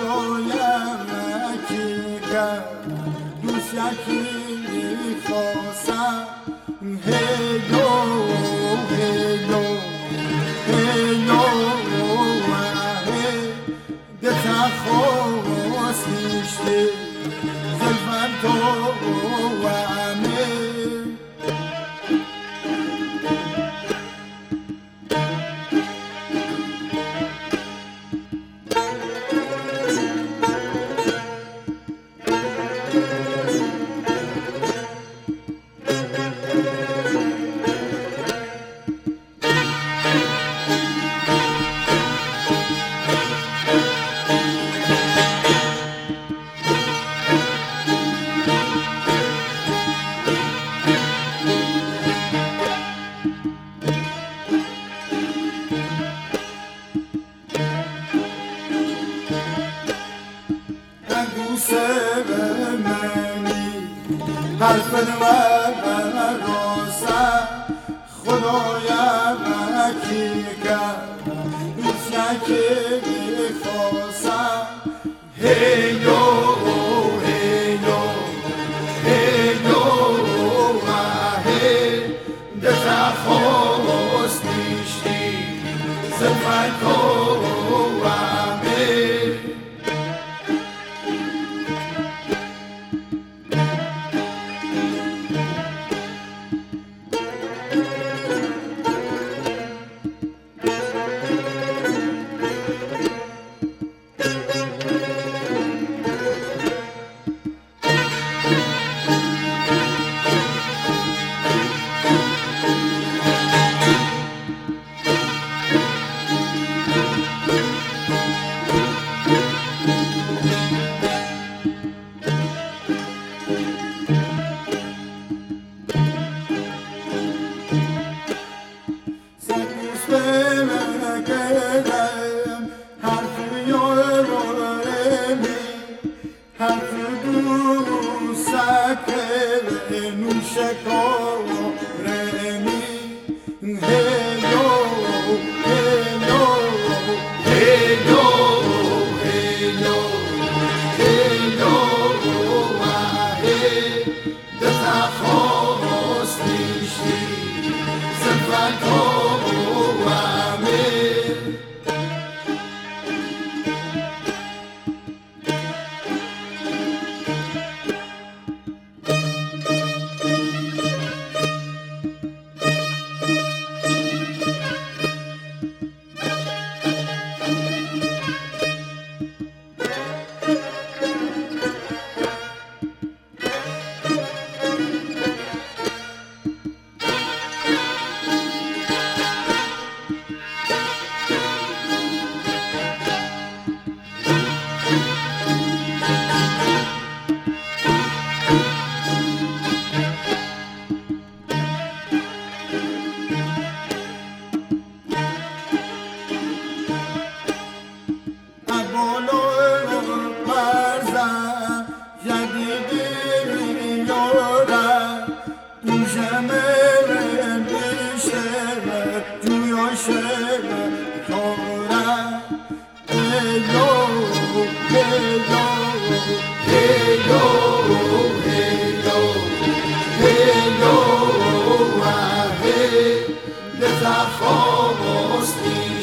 عالم عقیقه دوش یکی می‌خواستم هیلو هیلو هیلو وحی دتا خواستیشتی زلفن تو حرف من روسا خدایا خدای کرد نیست نکی خواسا هی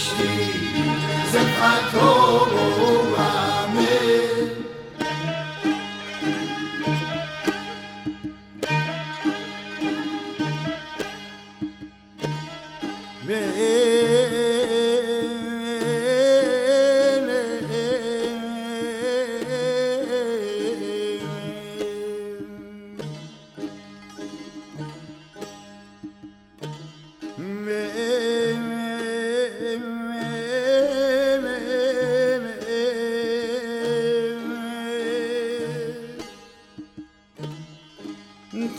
Christi, sind ein Tor.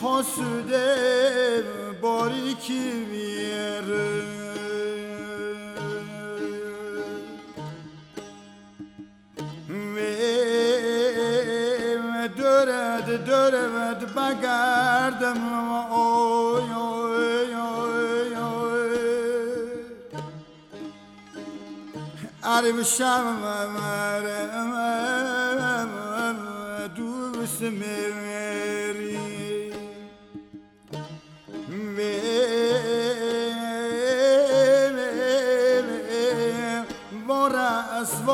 kasüde bariki yer ve döred döred bagardım oy oy oy oy. Arvşam var dur smir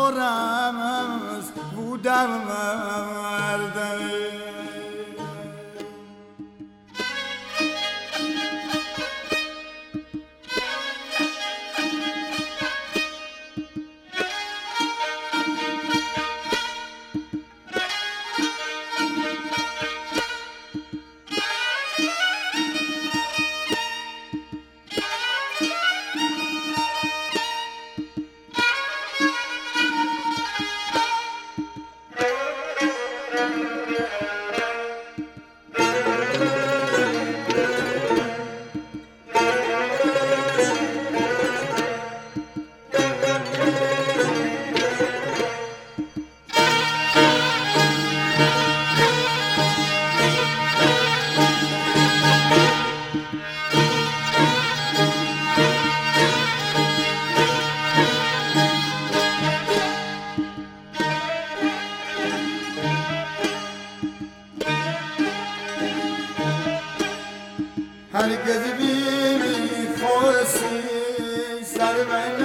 وارم بودم هرگز بی خواستی سر من